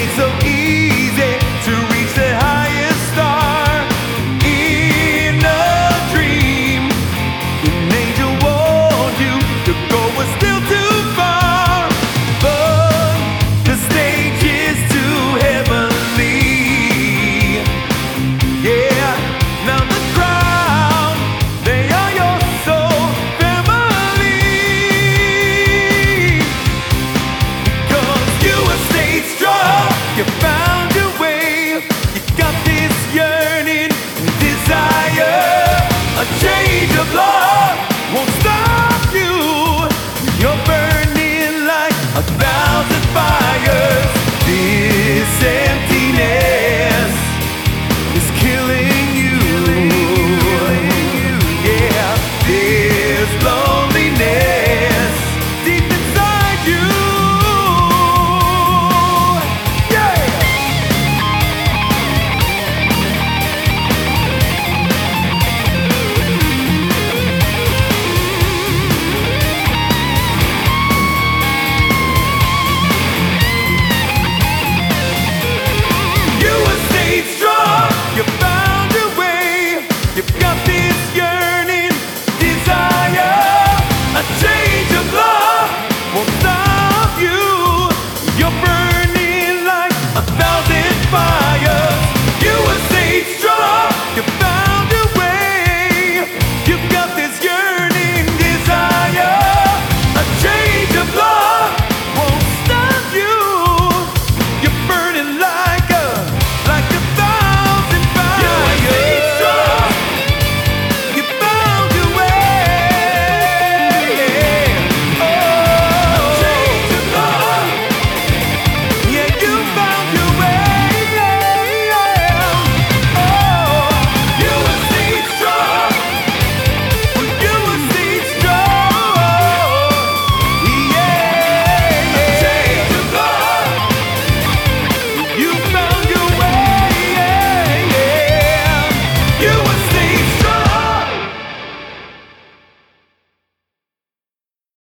made so easy. A change.